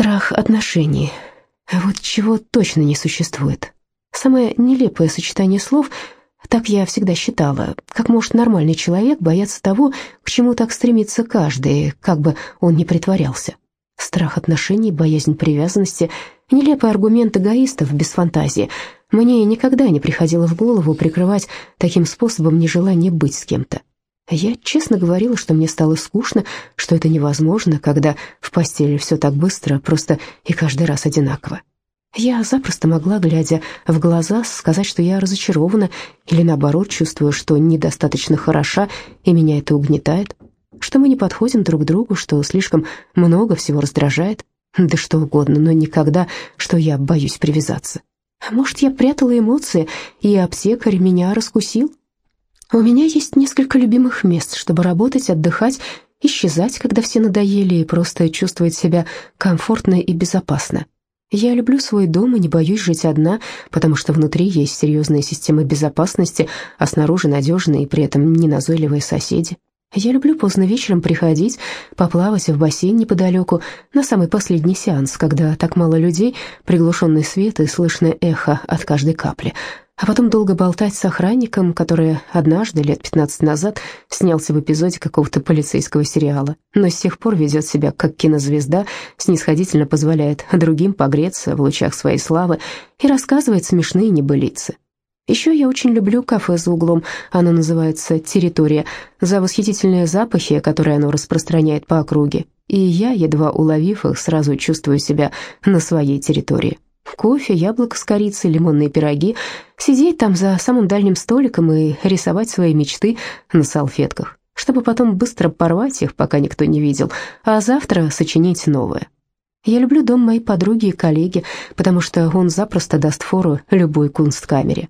Страх отношений. Вот чего точно не существует. Самое нелепое сочетание слов, так я всегда считала, как может нормальный человек бояться того, к чему так стремится каждый, как бы он ни притворялся. Страх отношений, боязнь привязанности, нелепый аргумент эгоистов без фантазии. Мне никогда не приходило в голову прикрывать таким способом нежелание быть с кем-то. Я честно говорила, что мне стало скучно, что это невозможно, когда в постели все так быстро, просто и каждый раз одинаково. Я запросто могла, глядя в глаза, сказать, что я разочарована, или наоборот, чувствую, что недостаточно хороша, и меня это угнетает, что мы не подходим друг другу, что слишком много всего раздражает, да что угодно, но никогда, что я боюсь привязаться. Может, я прятала эмоции, и аптекарь меня раскусил? У меня есть несколько любимых мест, чтобы работать, отдыхать, исчезать, когда все надоели, и просто чувствовать себя комфортно и безопасно. Я люблю свой дом и не боюсь жить одна, потому что внутри есть серьезная система безопасности, а снаружи надежные и при этом неназойливые соседи. Я люблю поздно вечером приходить, поплавать в бассейн неподалеку, на самый последний сеанс, когда так мало людей, приглушенный свет и слышное эхо от каждой капли — а потом долго болтать с охранником, который однажды, лет 15 назад, снялся в эпизоде какого-то полицейского сериала, но с тех пор ведет себя как кинозвезда, снисходительно позволяет другим погреться в лучах своей славы и рассказывает смешные небылицы. Еще я очень люблю кафе за углом, оно называется «Территория», за восхитительные запахи, которые оно распространяет по округе, и я, едва уловив их, сразу чувствую себя на своей территории. Кофе, яблоко с корицей, лимонные пироги. Сидеть там за самым дальним столиком и рисовать свои мечты на салфетках, чтобы потом быстро порвать их, пока никто не видел, а завтра сочинить новое. Я люблю дом моей подруги и коллеги, потому что он запросто даст фору любой кунсткамере.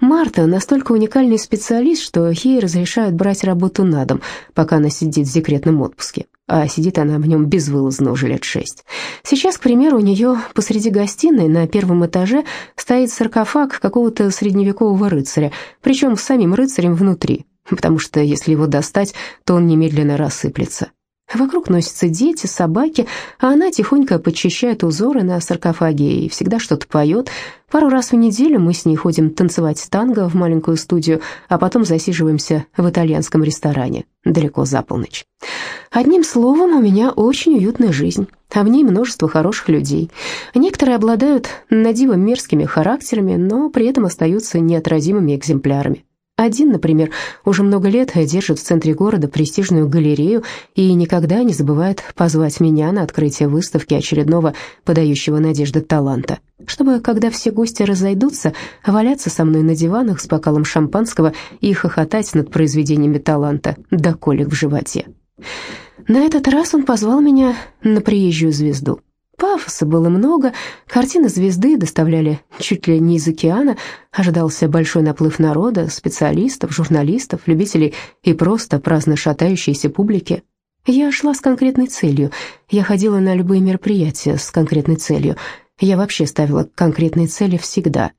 Марта настолько уникальный специалист, что ей разрешают брать работу на дом, пока она сидит в декретном отпуске а сидит она в нем безвылазно уже лет шесть. Сейчас, к примеру, у нее посреди гостиной на первом этаже стоит саркофаг какого-то средневекового рыцаря, причем с самим рыцарем внутри, потому что если его достать, то он немедленно рассыплется. Вокруг носятся дети, собаки, а она тихонько подчищает узоры на саркофаге и всегда что-то поет. Пару раз в неделю мы с ней ходим танцевать танго в маленькую студию, а потом засиживаемся в итальянском ресторане, далеко за полночь. Одним словом, у меня очень уютная жизнь, а в ней множество хороших людей. Некоторые обладают надиво мерзкими характерами, но при этом остаются неотразимыми экземплярами. Один, например, уже много лет держит в центре города престижную галерею и никогда не забывает позвать меня на открытие выставки очередного подающего надежды таланта, чтобы, когда все гости разойдутся, валяться со мной на диванах с бокалом шампанского и хохотать над произведениями таланта до колик в животе. На этот раз он позвал меня на приезжую звезду. Пафоса было много, картины звезды доставляли чуть ли не из океана, ожидался большой наплыв народа, специалистов, журналистов, любителей и просто праздно шатающейся публики. Я шла с конкретной целью, я ходила на любые мероприятия с конкретной целью, я вообще ставила конкретные цели всегда.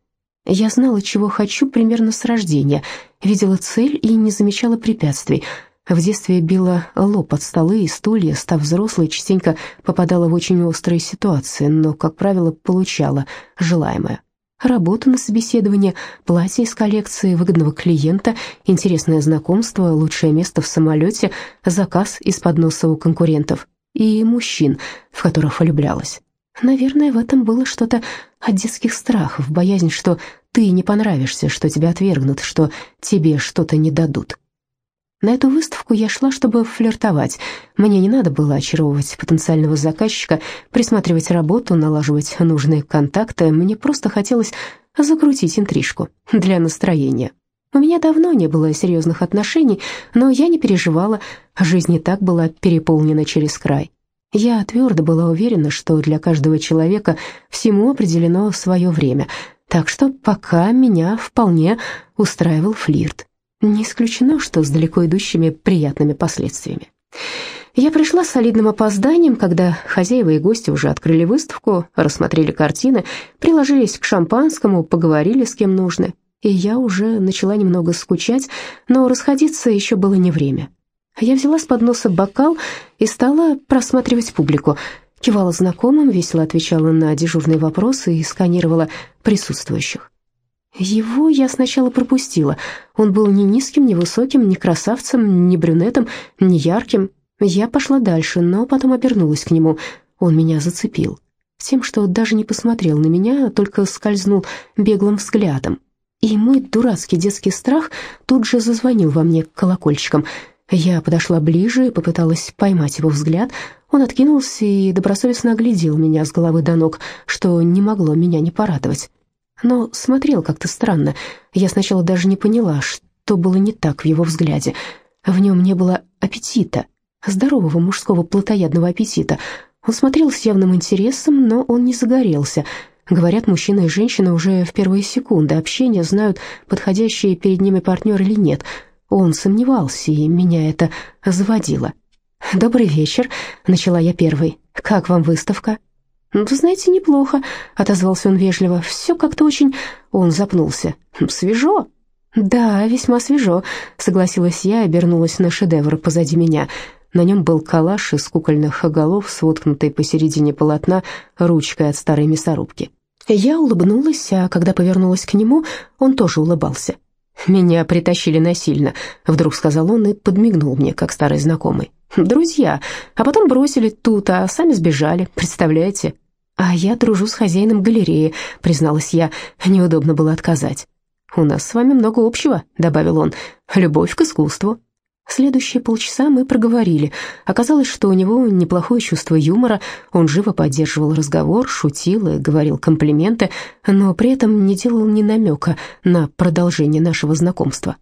Я знала, чего хочу примерно с рождения, видела цель и не замечала препятствий – в детстве била лоб под столы и стулья, став взрослой, частенько попадала в очень острые ситуации, но, как правило, получала желаемое. Работа на собеседование, платье из коллекции, выгодного клиента, интересное знакомство, лучшее место в самолете, заказ из-под носа у конкурентов и мужчин, в которых влюблялась. Наверное, в этом было что-то от детских страхов, боязнь, что ты не понравишься, что тебя отвергнут, что тебе что-то не дадут. На эту выставку я шла, чтобы флиртовать. Мне не надо было очаровывать потенциального заказчика, присматривать работу, налаживать нужные контакты. Мне просто хотелось закрутить интрижку для настроения. У меня давно не было серьезных отношений, но я не переживала, жизнь и так была переполнена через край. Я твердо была уверена, что для каждого человека всему определено свое время, так что пока меня вполне устраивал флирт. Не исключено, что с далеко идущими приятными последствиями. Я пришла с солидным опозданием, когда хозяева и гости уже открыли выставку, рассмотрели картины, приложились к шампанскому, поговорили с кем нужно. И я уже начала немного скучать, но расходиться еще было не время. Я взяла с подноса бокал и стала просматривать публику. кивала знакомым, весело отвечала на дежурные вопросы и сканировала присутствующих. Его я сначала пропустила. Он был ни низким, ни высоким, ни красавцем, ни брюнетом, ни ярким. Я пошла дальше, но потом обернулась к нему. Он меня зацепил. Тем, что даже не посмотрел на меня, а только скользнул беглым взглядом. И мой дурацкий детский страх тут же зазвонил во мне колокольчиком. Я подошла ближе и попыталась поймать его взгляд. Он откинулся и добросовестно оглядел меня с головы до ног, что не могло меня не порадовать но смотрел как-то странно. Я сначала даже не поняла, что было не так в его взгляде. В нем не было аппетита, здорового мужского плотоядного аппетита. Он смотрел с явным интересом, но он не загорелся. Говорят, мужчина и женщина уже в первые секунды общения знают, подходящий перед ними партнер или нет. Он сомневался, и меня это заводило. «Добрый вечер», — начала я первой. «Как вам выставка?» «Вы знаете, неплохо», — отозвался он вежливо. «Все как-то очень...» Он запнулся. «Свежо?» «Да, весьма свежо», — согласилась я и обернулась на шедевр позади меня. На нем был калаш из кукольных голов с посередине полотна ручкой от старой мясорубки. Я улыбнулась, а когда повернулась к нему, он тоже улыбался. «Меня притащили насильно», — вдруг сказал он и подмигнул мне, как старый знакомый. «Друзья, а потом бросили тут, а сами сбежали, представляете?» «А я дружу с хозяином галереи», — призналась я. Неудобно было отказать. «У нас с вами много общего», — добавил он. «Любовь к искусству». Следующие полчаса мы проговорили. Оказалось, что у него неплохое чувство юмора, он живо поддерживал разговор, шутил и говорил комплименты, но при этом не делал ни намека на продолжение нашего знакомства.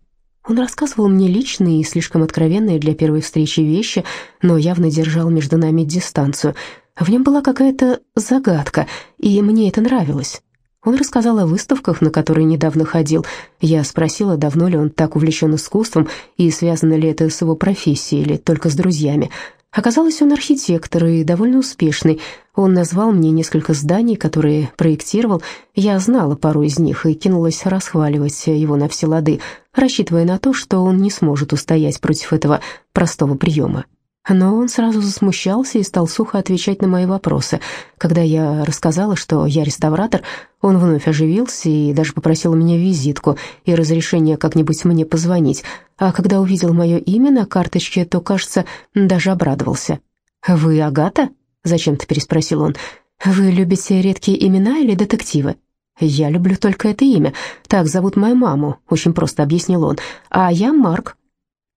Он рассказывал мне личные и слишком откровенные для первой встречи вещи, но явно держал между нами дистанцию — в нем была какая-то загадка, и мне это нравилось. Он рассказал о выставках, на которые недавно ходил. Я спросила, давно ли он так увлечен искусством и связано ли это с его профессией или только с друзьями. Оказалось, он архитектор и довольно успешный. Он назвал мне несколько зданий, которые проектировал. Я знала пару из них и кинулась расхваливать его на все лады, рассчитывая на то, что он не сможет устоять против этого простого приема. Но он сразу засмущался и стал сухо отвечать на мои вопросы. Когда я рассказала, что я реставратор, он вновь оживился и даже попросил у меня визитку и разрешение как-нибудь мне позвонить. А когда увидел мое имя на карточке, то, кажется, даже обрадовался. «Вы Агата?» — зачем-то переспросил он. «Вы любите редкие имена или детективы?» «Я люблю только это имя. Так зовут мою маму», — очень просто объяснил он. «А я Марк».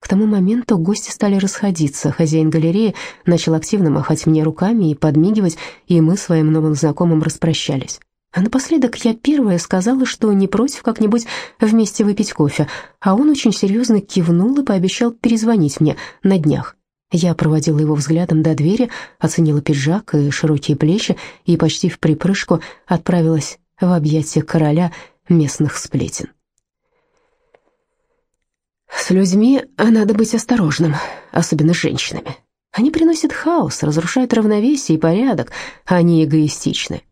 К тому моменту гости стали расходиться. Хозяин галереи начал активно махать мне руками и подмигивать, и мы своим новым знакомым распрощались. А напоследок я первая сказала, что не против как-нибудь вместе выпить кофе, а он очень серьезно кивнул и пообещал перезвонить мне на днях. Я проводила его взглядом до двери, оценила пиджак и широкие плечи и почти в припрыжку отправилась в объятия короля местных сплетен. С людьми надо быть осторожным, особенно с женщинами. Они приносят хаос, разрушают равновесие и порядок, а они эгоистичны.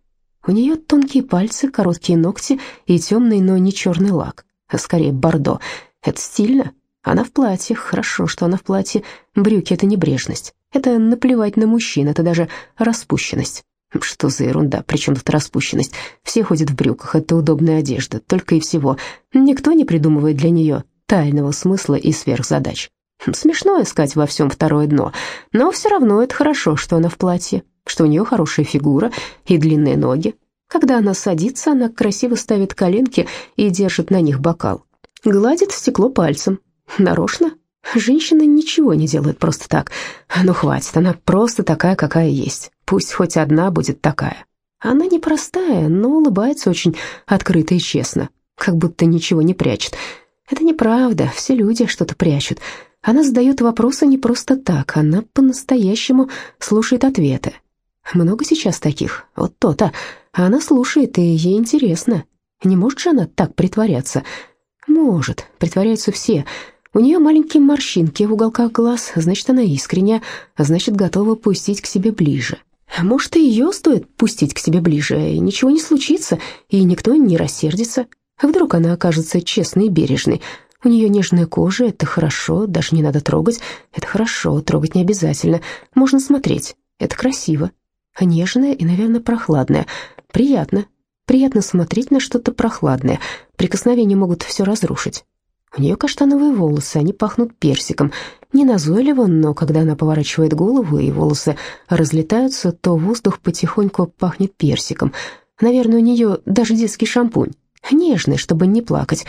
У нее тонкие пальцы, короткие ногти и темный, но не черный лак, а скорее бордо. Это стильно. Она в платье, хорошо, что она в платье. Брюки — это небрежность. Это наплевать на мужчин, это даже распущенность. Что за ерунда, причем тут распущенность? Все ходят в брюках, это удобная одежда, только и всего. Никто не придумывает для нее тайного смысла и сверхзадач. Смешно искать во всем второе дно, но все равно это хорошо, что она в платье, что у нее хорошая фигура и длинные ноги. Когда она садится, она красиво ставит коленки и держит на них бокал. Гладит стекло пальцем. Нарочно? Женщина ничего не делает просто так. Ну, хватит, она просто такая, какая есть. Пусть хоть одна будет такая. Она непростая, но улыбается очень открыто и честно, как будто ничего не прячет. Это неправда, все люди что-то прячут. Она задает вопросы не просто так, она по-настоящему слушает ответы. Много сейчас таких, вот то-то. Она слушает, и ей интересно. Не может же она так притворяться? Может, притворяются все. У нее маленькие морщинки в уголках глаз, значит, она искренняя, значит, готова пустить к себе ближе. Может, и ее стоит пустить к себе ближе, и ничего не случится, и никто не рассердится. А вдруг она окажется честной и бережной? У нее нежная кожа, это хорошо, даже не надо трогать. Это хорошо, трогать не обязательно. Можно смотреть, это красиво. Нежная и, наверное, прохладная. Приятно. Приятно смотреть на что-то прохладное. Прикосновения могут все разрушить. У нее каштановые волосы, они пахнут персиком. Не назойливо, но когда она поворачивает голову и волосы разлетаются, то воздух потихоньку пахнет персиком. Наверное, у нее даже детский шампунь. Нежный, чтобы не плакать.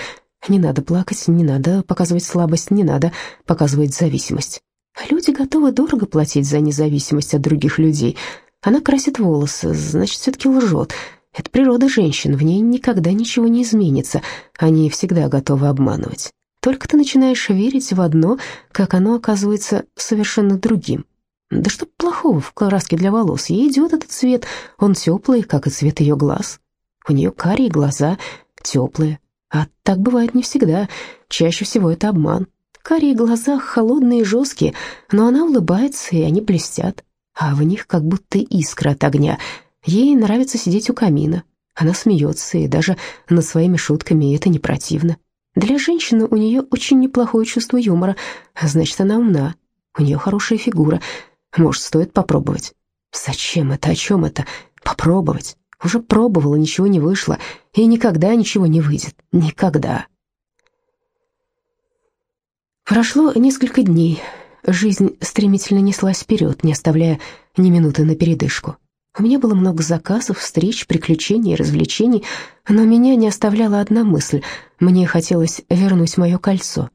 Не надо плакать, не надо показывать слабость, не надо показывать зависимость. Люди готовы дорого платить за независимость от других людей. Она красит волосы, значит, все-таки лжет. Это природа женщин, в ней никогда ничего не изменится. Они всегда готовы обманывать. Только ты начинаешь верить в одно, как оно оказывается совершенно другим. Да что плохого в краске для волос? Ей идет этот цвет, он теплый, как и цвет ее глаз. У нее карие глаза, теплые. А так бывает не всегда, чаще всего это обман. Карие глаза холодные и жесткие, но она улыбается, и они блестят. А в них как будто искра от огня. Ей нравится сидеть у камина. Она смеется, и даже над своими шутками это не противно. Для женщины у нее очень неплохое чувство юмора, значит, она умна. У нее хорошая фигура. Может, стоит попробовать? Зачем это? О чем это? Попробовать. Уже пробовала, ничего не вышло. И никогда ничего не выйдет. Никогда. Прошло несколько дней. Жизнь стремительно неслась вперед, не оставляя ни минуты на передышку. У меня было много заказов, встреч, приключений, развлечений, но меня не оставляла одна мысль. Мне хотелось вернуть мое кольцо.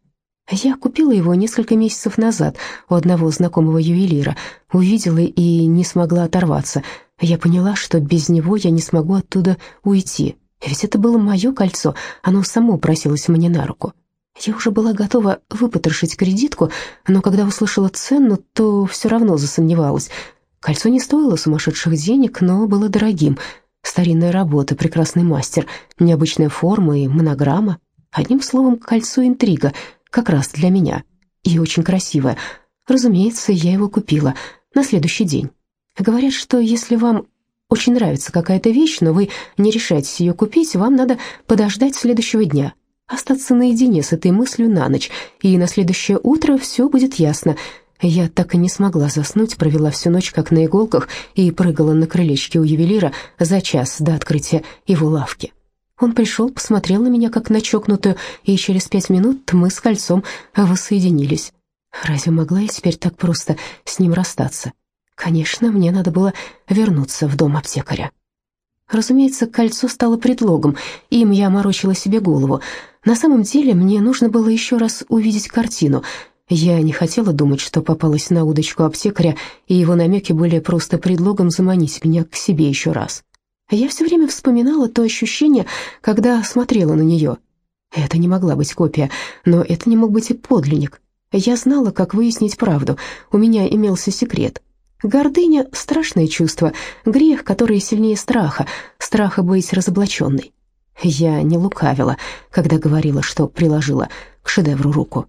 Я купила его несколько месяцев назад у одного знакомого ювелира, увидела и не смогла оторваться. Я поняла, что без него я не смогу оттуда уйти. Ведь это было мое кольцо, оно само просилось мне на руку. Я уже была готова выпотрошить кредитку, но когда услышала цену, то все равно засомневалась. Кольцо не стоило сумасшедших денег, но было дорогим. Старинная работа, прекрасный мастер, необычная форма и монограмма. Одним словом, кольцо интрига, как раз для меня. И очень красивое. Разумеется, я его купила на следующий день. Говорят, что если вам очень нравится какая-то вещь, но вы не решаетесь ее купить, вам надо подождать следующего дня – остаться наедине с этой мыслью на ночь, и на следующее утро все будет ясно. Я так и не смогла заснуть, провела всю ночь как на иголках и прыгала на крылечке у ювелира за час до открытия его лавки. Он пришел, посмотрел на меня как на чокнутую, и через пять минут мы с кольцом воссоединились. Разве могла я теперь так просто с ним расстаться? Конечно, мне надо было вернуться в дом аптекаря. Разумеется, кольцо стало предлогом, им я морочила себе голову. На самом деле мне нужно было еще раз увидеть картину. Я не хотела думать, что попалась на удочку аптекаря, и его намеки были просто предлогом заманить меня к себе еще раз. Я все время вспоминала то ощущение, когда смотрела на нее. Это не могла быть копия, но это не мог быть и подлинник. Я знала, как выяснить правду. У меня имелся секрет. Гордыня — страшное чувство, грех, который сильнее страха, страха быть разоблаченной. Я не лукавила, когда говорила, что приложила к шедевру руку.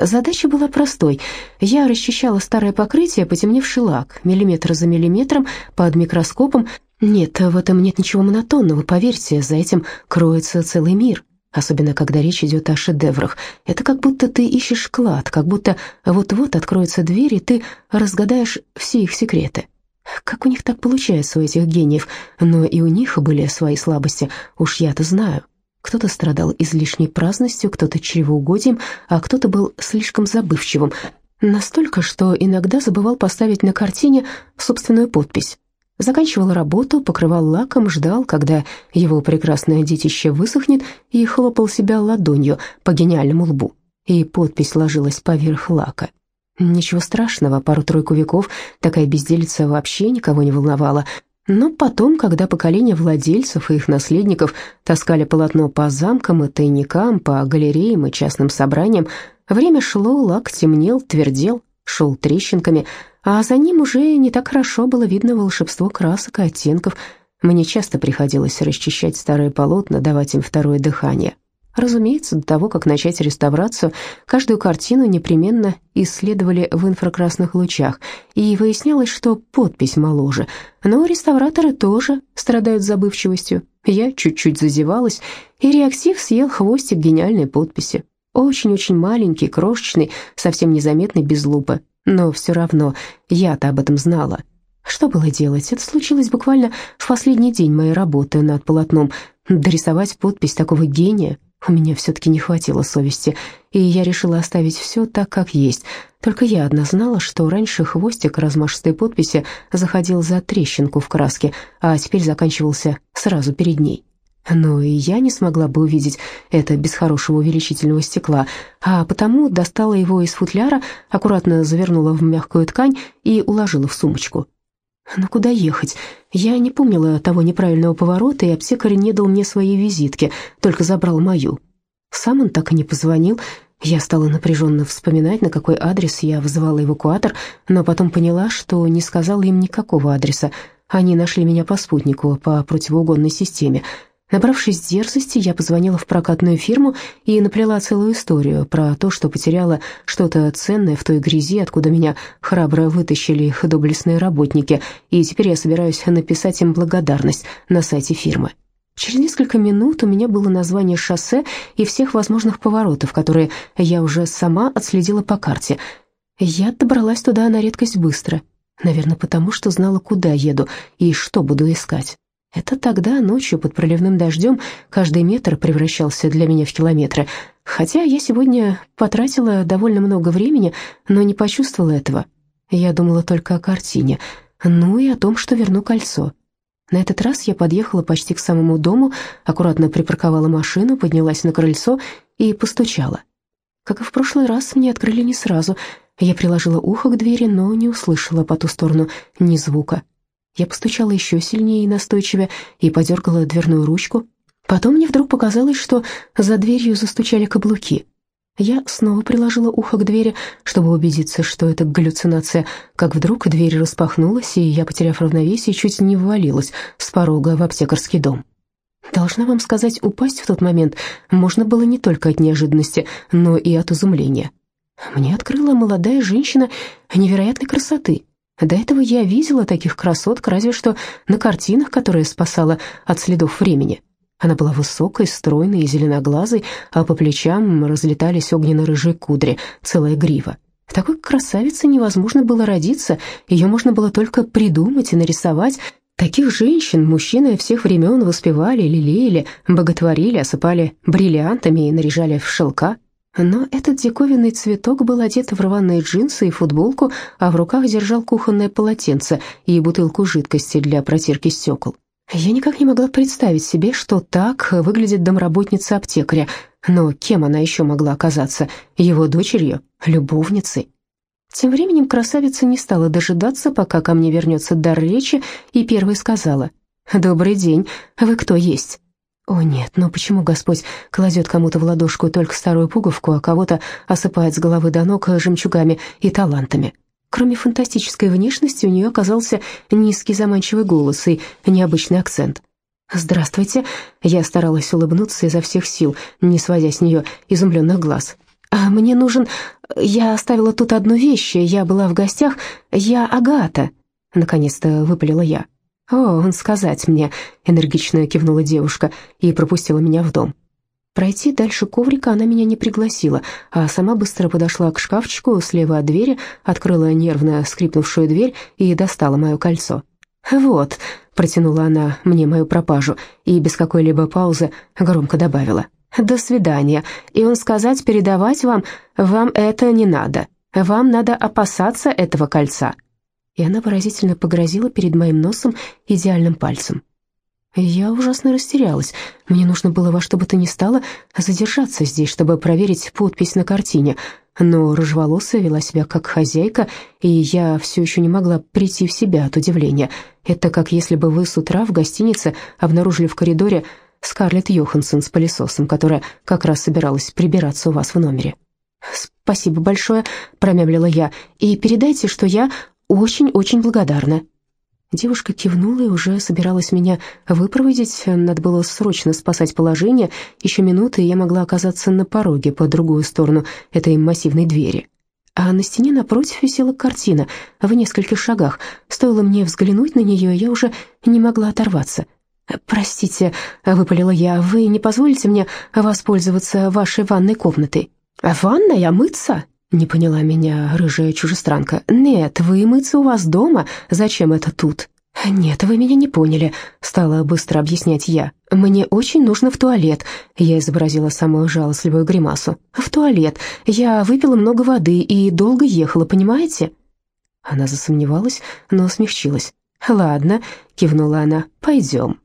Задача была простой. Я расчищала старое покрытие, потемневший лак, миллиметр за миллиметром, под микроскопом. Нет, в этом нет ничего монотонного, поверьте, за этим кроется целый мир. Особенно, когда речь идет о шедеврах. Это как будто ты ищешь клад, как будто вот-вот откроется дверь, и ты разгадаешь все их секреты. Как у них так получается, у этих гениев? Но и у них были свои слабости, уж я-то знаю. Кто-то страдал излишней праздностью, кто-то чревоугодием, а кто-то был слишком забывчивым. Настолько, что иногда забывал поставить на картине собственную подпись. Заканчивал работу, покрывал лаком, ждал, когда его прекрасное детище высохнет, и хлопал себя ладонью по гениальному лбу. И подпись ложилась поверх лака. Ничего страшного, пару-тройку веков такая безделица вообще никого не волновала. Но потом, когда поколение владельцев и их наследников таскали полотно по замкам и тайникам, по галереям и частным собраниям, время шло, лак темнел, твердел, шел трещинками, а за ним уже не так хорошо было видно волшебство красок и оттенков. Мне часто приходилось расчищать старые полотна, давать им второе дыхание. Разумеется, до того, как начать реставрацию, каждую картину непременно исследовали в инфракрасных лучах, и выяснялось, что подпись моложе. Но реставраторы тоже страдают забывчивостью. Я чуть-чуть зазевалась, и реактив съел хвостик гениальной подписи. Очень-очень маленький, крошечный, совсем незаметный без лупы. Но все равно я-то об этом знала. Что было делать? Это случилось буквально в последний день моей работы над полотном. Дорисовать подпись такого гения у меня все-таки не хватило совести, и я решила оставить все так, как есть. Только я одна знала, что раньше хвостик размашистой подписи заходил за трещинку в краске, а теперь заканчивался сразу перед ней. Но и я не смогла бы увидеть это без хорошего увеличительного стекла, а потому достала его из футляра, аккуратно завернула в мягкую ткань и уложила в сумочку. Но куда ехать? Я не помнила того неправильного поворота, и аптекарь не дал мне своей визитки, только забрал мою. Сам он так и не позвонил. Я стала напряженно вспоминать, на какой адрес я вызывала эвакуатор, но потом поняла, что не сказала им никакого адреса. Они нашли меня по спутнику, по противоугонной системе. Набравшись дерзости, я позвонила в прокатную фирму и наплела целую историю про то, что потеряла что-то ценное в той грязи, откуда меня храбро вытащили их доблестные работники, и теперь я собираюсь написать им благодарность на сайте фирмы. Через несколько минут у меня было название шоссе и всех возможных поворотов, которые я уже сама отследила по карте. Я добралась туда на редкость быстро, наверное, потому что знала, куда еду и что буду искать. Это тогда, ночью, под проливным дождем, каждый метр превращался для меня в километры. Хотя я сегодня потратила довольно много времени, но не почувствовала этого. Я думала только о картине, ну и о том, что верну кольцо. На этот раз я подъехала почти к самому дому, аккуратно припарковала машину, поднялась на крыльцо и постучала. Как и в прошлый раз, мне открыли не сразу. Я приложила ухо к двери, но не услышала по ту сторону ни звука. Я постучала еще сильнее и настойчивее и подергала дверную ручку. Потом мне вдруг показалось, что за дверью застучали каблуки. Я снова приложила ухо к двери, чтобы убедиться, что это галлюцинация, как вдруг дверь распахнулась, и я, потеряв равновесие, чуть не ввалилась с порога в аптекарский дом. Должна вам сказать, упасть в тот момент можно было не только от неожиданности, но и от изумления. Мне открыла молодая женщина невероятной красоты — до этого я видела таких красоток разве что на картинах, которые спасала от следов времени. Она была высокой, стройной и зеленоглазой, а по плечам разлетались огненно-рыжие кудри, целая грива. Такой красавице невозможно было родиться, ее можно было только придумать и нарисовать. Таких женщин мужчины всех времен воспевали, лелеяли, боготворили, осыпали бриллиантами и наряжали в шелка. Но этот диковинный цветок был одет в рваные джинсы и футболку, а в руках держал кухонное полотенце и бутылку жидкости для протирки стекол. Я никак не могла представить себе, что так выглядит домработница аптекаря, но кем она еще могла оказаться? Его дочерью? Любовницей? Тем временем красавица не стала дожидаться, пока ко мне вернется дар речи, и первой сказала, «Добрый день, вы кто есть?» О нет, но почему Господь кладет кому-то в ладошку только старую пуговку, а кого-то осыпает с головы до ног жемчугами и талантами? Кроме фантастической внешности, у нее оказался низкий заманчивый голос и необычный акцент. «Здравствуйте», — я старалась улыбнуться изо всех сил, не сводя с нее изумленных глаз. «А «Мне нужен... Я оставила тут одну вещь, я была в гостях, я Агата», — наконец-то выпалила я. «О, он сказать мне», — энергично кивнула девушка и пропустила меня в дом. Пройти дальше коврика она меня не пригласила, а сама быстро подошла к шкафчику слева от двери, открыла нервно скрипнувшую дверь и достала мое кольцо. «Вот», — протянула она мне мою пропажу и без какой-либо паузы громко добавила. «До свидания. И он сказать передавать вам, вам это не надо. Вам надо опасаться этого кольца» и она выразительно погрозила перед моим носом идеальным пальцем. Я ужасно растерялась. Мне нужно было во что бы то ни стало задержаться здесь, чтобы проверить подпись на картине. Но рыжеволосая вела себя как хозяйка, и я все еще не могла прийти в себя от удивления. Это как если бы вы с утра в гостинице обнаружили в коридоре Скарлетт Йоханссон с пылесосом, которая как раз собиралась прибираться у вас в номере. «Спасибо большое», — промямлила я, — «и передайте, что я очень-очень благодарна». Девушка кивнула и уже собиралась меня выпроводить. Надо было срочно спасать положение. Еще минуты, и я могла оказаться на пороге по другую сторону этой массивной двери. А на стене напротив висела картина в нескольких шагах. Стоило мне взглянуть на нее, я уже не могла оторваться. «Простите», — выпалила я, — «вы не позволите мне воспользоваться вашей ванной комнатой?» «Ванная? Мыться?» Не поняла меня рыжая чужестранка. «Нет, вы мыться у вас дома? Зачем это тут?» «Нет, вы меня не поняли», — стала быстро объяснять я. «Мне очень нужно в туалет», — я изобразила самую жалостливую гримасу. «В туалет. Я выпила много воды и долго ехала, понимаете?» Она засомневалась, но смягчилась. «Ладно», — кивнула она, — «пойдем».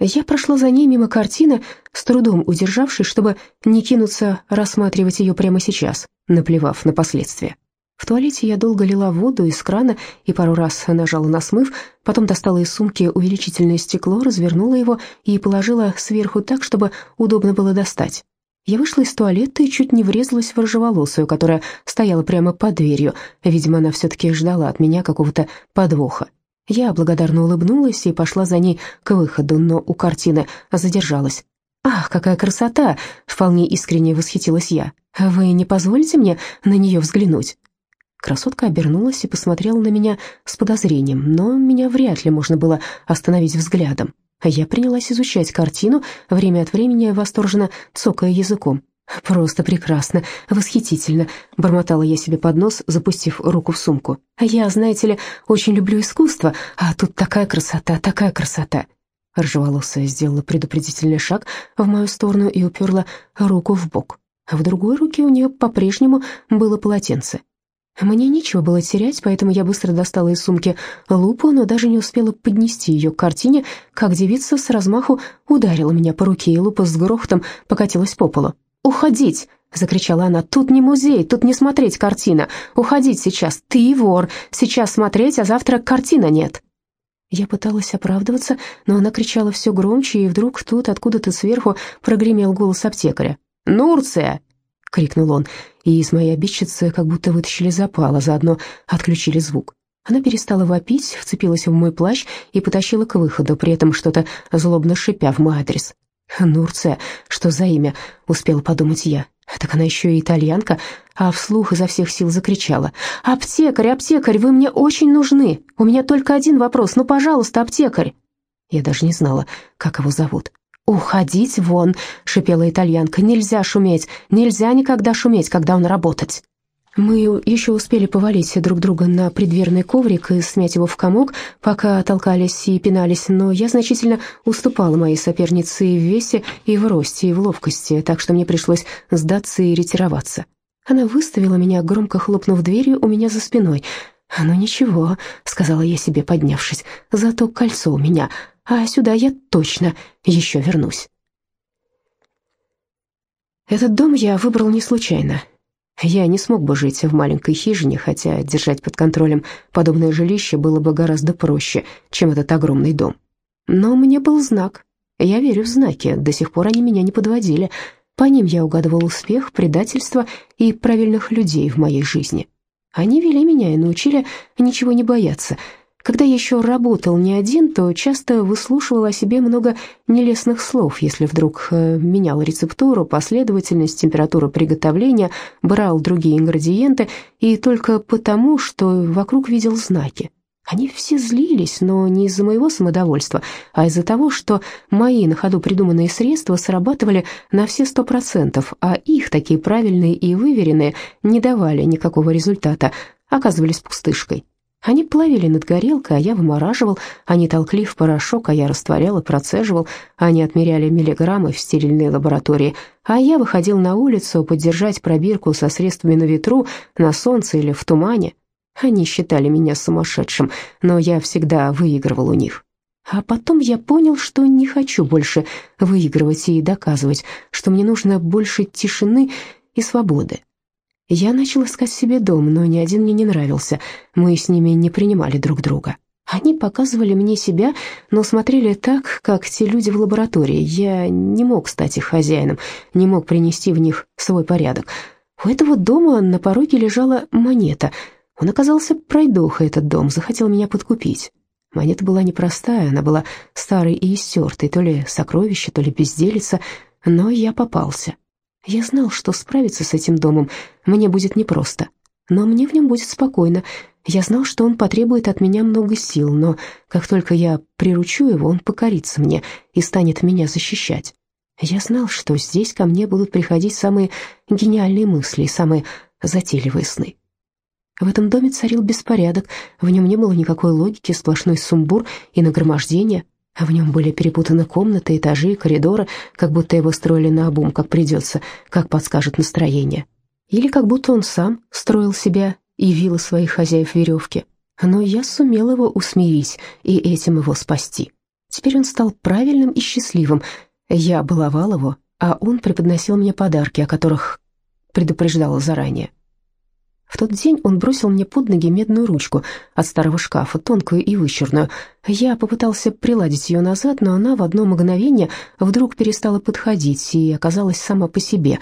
Я прошла за ней мимо картины, с трудом удержавшись, чтобы не кинуться рассматривать ее прямо сейчас, наплевав на последствия. В туалете я долго лила воду из крана и пару раз нажала на смыв, потом достала из сумки увеличительное стекло, развернула его и положила сверху так, чтобы удобно было достать. Я вышла из туалета и чуть не врезалась в рыжеволосую, которая стояла прямо под дверью. Видимо, она все-таки ждала от меня какого-то подвоха. Я благодарно улыбнулась и пошла за ней к выходу, но у картины задержалась. «Ах, какая красота!» — вполне искренне восхитилась я. «Вы не позволите мне на нее взглянуть?» Красотка обернулась и посмотрела на меня с подозрением, но меня вряд ли можно было остановить взглядом. Я принялась изучать картину, время от времени восторженно цокая языком. «Просто прекрасно, восхитительно», — бормотала я себе под нос, запустив руку в сумку. «Я, знаете ли, очень люблю искусство, а тут такая красота, такая красота». Ржеволосая сделала предупредительный шаг в мою сторону и уперла руку в бок. А в другой руке у нее по-прежнему было полотенце. Мне нечего было терять, поэтому я быстро достала из сумки лупу, но даже не успела поднести ее к картине, как девица с размаху ударила меня по руке, и лупа с грохотом покатилась по полу. «Уходить!» — закричала она. «Тут не музей, тут не смотреть картина. Уходить сейчас, ты вор. Сейчас смотреть, а завтра картина нет». Я пыталась оправдываться, но она кричала все громче, и вдруг тут откуда-то сверху прогремел голос аптекаря. «Нурция!» — крикнул он, и из моей обидчицы как будто вытащили запал, а заодно отключили звук. Она перестала вопить, вцепилась в мой плащ и потащила к выходу, при этом что-то злобно шипя в мой адрес. «Нурция, что за имя?» — успела подумать я. Так она еще и итальянка, а вслух изо всех сил закричала. «Аптекарь, аптекарь, вы мне очень нужны! У меня только один вопрос, ну, пожалуйста, аптекарь!» Я даже не знала, как его зовут. «Уходить вон!» — шипела итальянка. «Нельзя шуметь! Нельзя никогда шуметь, когда он работать!» Мы еще успели повалить друг друга на предверный коврик и смять его в комок, пока толкались и пинались, но я значительно уступала моей сопернице и в весе, и в росте, и в ловкости, так что мне пришлось сдаться и ретироваться. Она выставила меня, громко хлопнув дверью у меня за спиной. «Ну ничего», — сказала я себе, поднявшись, — «зато кольцо у меня, а сюда я точно еще вернусь». Этот дом я выбрал не случайно. Я не смог бы жить в маленькой хижине, хотя держать под контролем подобное жилище было бы гораздо проще, чем этот огромный дом. Но мне был знак. Я верю в знаки, до сих пор они меня не подводили. По ним я угадывал успех, предательство и правильных людей в моей жизни. Они вели меня и научили ничего не бояться — когда я еще работал не один, то часто выслушивал о себе много нелестных слов, если вдруг э, менял рецептуру, последовательность, температуру приготовления, брал другие ингредиенты, и только потому, что вокруг видел знаки. Они все злились, но не из-за моего самодовольства, а из-за того, что мои на ходу придуманные средства срабатывали на все сто процентов, а их, такие правильные и выверенные, не давали никакого результата, оказывались пустышкой. Они плавили над горелкой, а я вымораживал, они толкли в порошок, а я растворял и процеживал, они отмеряли миллиграммы в стерильной лаборатории, а я выходил на улицу поддержать пробирку со средствами на ветру, на солнце или в тумане. Они считали меня сумасшедшим, но я всегда выигрывал у них. А потом я понял, что не хочу больше выигрывать и доказывать, что мне нужно больше тишины и свободы. Я начал искать себе дом, но ни один мне не нравился. Мы с ними не принимали друг друга. Они показывали мне себя, но смотрели так, как те люди в лаборатории. Я не мог стать их хозяином, не мог принести в них свой порядок. У этого дома на пороге лежала монета. Он оказался пройдохой, этот дом, захотел меня подкупить. Монета была непростая, она была старой и истертой, то ли сокровище, то ли безделица, но я попался. Я знал, что справиться с этим домом мне будет непросто, но мне в нем будет спокойно. Я знал, что он потребует от меня много сил, но как только я приручу его, он покорится мне и станет меня защищать. Я знал, что здесь ко мне будут приходить самые гениальные мысли и самые затейливые сны. В этом доме царил беспорядок, в нем не было никакой логики, сплошной сумбур и нагромождение, в нем были перепутаны комнаты, этажи, коридоры, как будто его строили на обум, как придется, как подскажет настроение. Или как будто он сам строил себя и вилы своих хозяев веревки. Но я сумел его усмирить и этим его спасти. Теперь он стал правильным и счастливым. Я баловал его, а он преподносил мне подарки, о которых предупреждала заранее. В тот день он бросил мне под ноги медную ручку от старого шкафа, тонкую и вычурную. Я попытался приладить ее назад, но она в одно мгновение вдруг перестала подходить и оказалась сама по себе.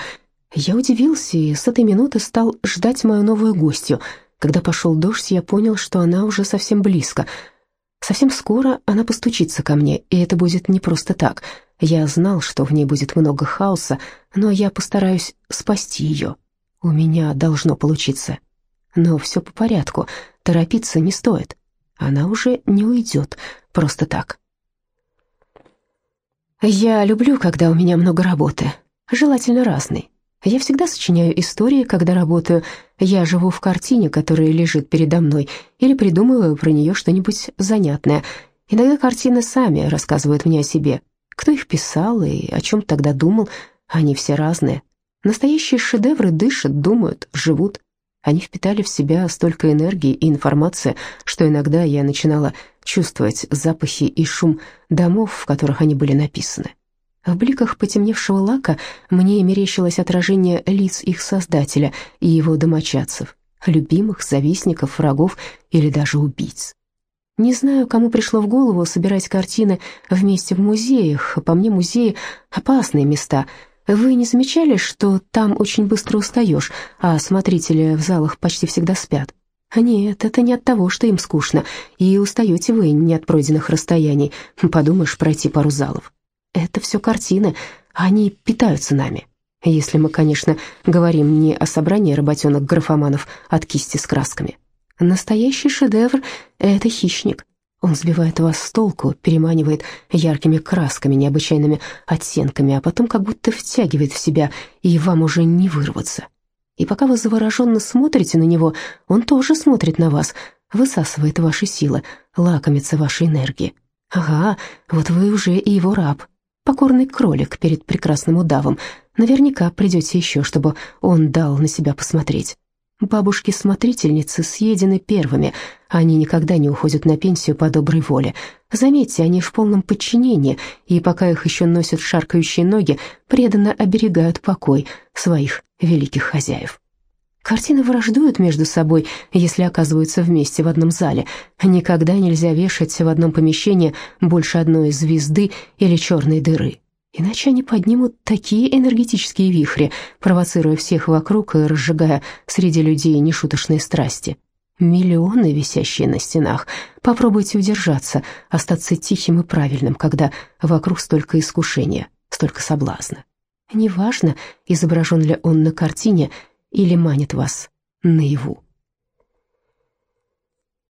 Я удивился и с этой минуты стал ждать мою новую гостью. Когда пошел дождь, я понял, что она уже совсем близко. Совсем скоро она постучится ко мне, и это будет не просто так. Я знал, что в ней будет много хаоса, но я постараюсь спасти ее. У меня должно получиться. Но все по порядку, торопиться не стоит. Она уже не уйдет просто так. Я люблю, когда у меня много работы, желательно разной. Я всегда сочиняю истории, когда работаю. Я живу в картине, которая лежит передо мной, или придумываю про нее что-нибудь занятное. Иногда картины сами рассказывают мне о себе. Кто их писал и о чем тогда думал, они все разные. Настоящие шедевры дышат, думают, живут. Они впитали в себя столько энергии и информации, что иногда я начинала чувствовать запахи и шум домов, в которых они были написаны. В бликах потемневшего лака мне мерещилось отражение лиц их создателя и его домочадцев, любимых, завистников, врагов или даже убийц. Не знаю, кому пришло в голову собирать картины вместе в музеях. По мне, музеи — опасные места — вы не замечали, что там очень быстро устаешь, а смотрители в залах почти всегда спят? Нет, это не от того, что им скучно, и устаете вы не от пройденных расстояний. Подумаешь, пройти пару залов. Это все картины, они питаются нами. Если мы, конечно, говорим не о собрании работенок-графоманов от кисти с красками. Настоящий шедевр — это хищник. Он сбивает вас с толку, переманивает яркими красками, необычайными оттенками, а потом как будто втягивает в себя, и вам уже не вырваться. И пока вы завороженно смотрите на него, он тоже смотрит на вас, высасывает ваши силы, лакомится вашей энергией. Ага, вот вы уже и его раб, покорный кролик перед прекрасным удавом. Наверняка придете еще, чтобы он дал на себя посмотреть. Бабушки-смотрительницы съедены первыми, они никогда не уходят на пенсию по доброй воле. Заметьте, они в полном подчинении, и пока их еще носят шаркающие ноги, преданно оберегают покой своих великих хозяев. Картины враждуют между собой, если оказываются вместе в одном зале. Никогда нельзя вешать в одном помещении больше одной звезды или черной дыры. Иначе они поднимут такие энергетические вихри, провоцируя всех вокруг и разжигая среди людей нешуточные страсти. Миллионы, висящие на стенах. Попробуйте удержаться, остаться тихим и правильным, когда вокруг столько искушения, столько соблазна. Неважно, изображен ли он на картине или манит вас наяву.